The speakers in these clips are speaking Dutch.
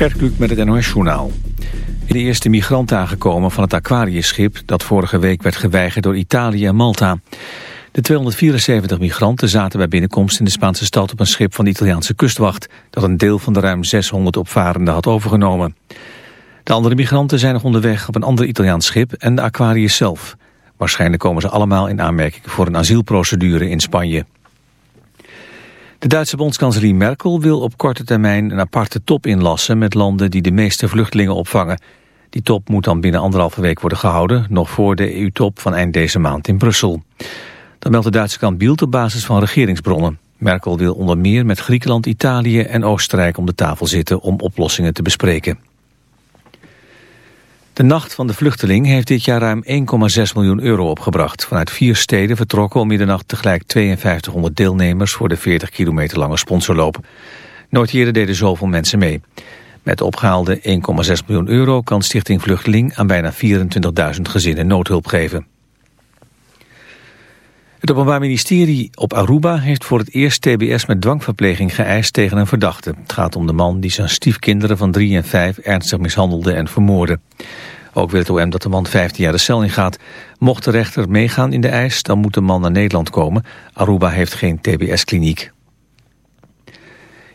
Gert Kluk met het NOS Journaal. De eerste migranten aangekomen van het Aquarius-schip... dat vorige week werd geweigerd door Italië en Malta. De 274 migranten zaten bij binnenkomst in de Spaanse stad... op een schip van de Italiaanse kustwacht... dat een deel van de ruim 600 opvarenden had overgenomen. De andere migranten zijn nog onderweg op een ander Italiaans schip... en de Aquarius zelf. Waarschijnlijk komen ze allemaal in aanmerking voor een asielprocedure in Spanje. De Duitse bondskanselier Merkel wil op korte termijn een aparte top inlassen met landen die de meeste vluchtelingen opvangen. Die top moet dan binnen anderhalve week worden gehouden, nog voor de EU-top van eind deze maand in Brussel. Dan meldt de Duitse kant Bielt op basis van regeringsbronnen. Merkel wil onder meer met Griekenland, Italië en Oostenrijk om de tafel zitten om oplossingen te bespreken. De Nacht van de Vluchteling heeft dit jaar ruim 1,6 miljoen euro opgebracht. Vanuit vier steden vertrokken om middernacht tegelijk 5200 deelnemers voor de 40 kilometer lange sponsorloop. Nooit eerder deden zoveel mensen mee. Met de opgehaalde 1,6 miljoen euro kan Stichting Vluchteling aan bijna 24.000 gezinnen noodhulp geven. Het Openbaar Ministerie op Aruba heeft voor het eerst TBS met dwangverpleging geëist tegen een verdachte. Het gaat om de man die zijn stiefkinderen van 3 en 5 ernstig mishandelde en vermoordde. Ook wil het OM dat de man 15 jaar de cel ingaat. Mocht de rechter meegaan in de eis, dan moet de man naar Nederland komen. Aruba heeft geen TBS-kliniek.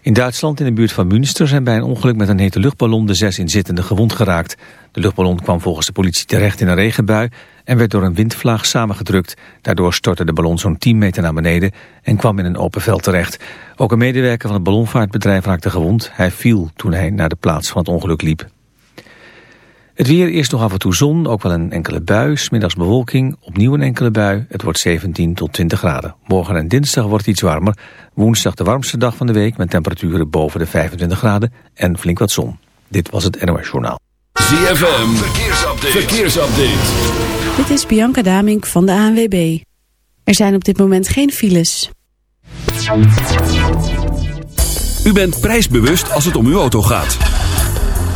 In Duitsland, in de buurt van Münster, zijn bij een ongeluk met een hete luchtballon de zes inzittenden gewond geraakt. De luchtballon kwam volgens de politie terecht in een regenbui en werd door een windvlaag samengedrukt. Daardoor stortte de ballon zo'n 10 meter naar beneden en kwam in een open veld terecht. Ook een medewerker van het ballonvaartbedrijf raakte gewond. Hij viel toen hij naar de plaats van het ongeluk liep. Het weer, eerst nog af en toe zon, ook wel een enkele bui. Smiddags bewolking, opnieuw een enkele bui. Het wordt 17 tot 20 graden. Morgen en dinsdag wordt het iets warmer. Woensdag de warmste dag van de week met temperaturen boven de 25 graden en flink wat zon. Dit was het NOS Journaal. ZFM, verkeersupdate. verkeersupdate. Dit is Bianca Damink van de ANWB. Er zijn op dit moment geen files. U bent prijsbewust als het om uw auto gaat.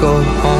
go home.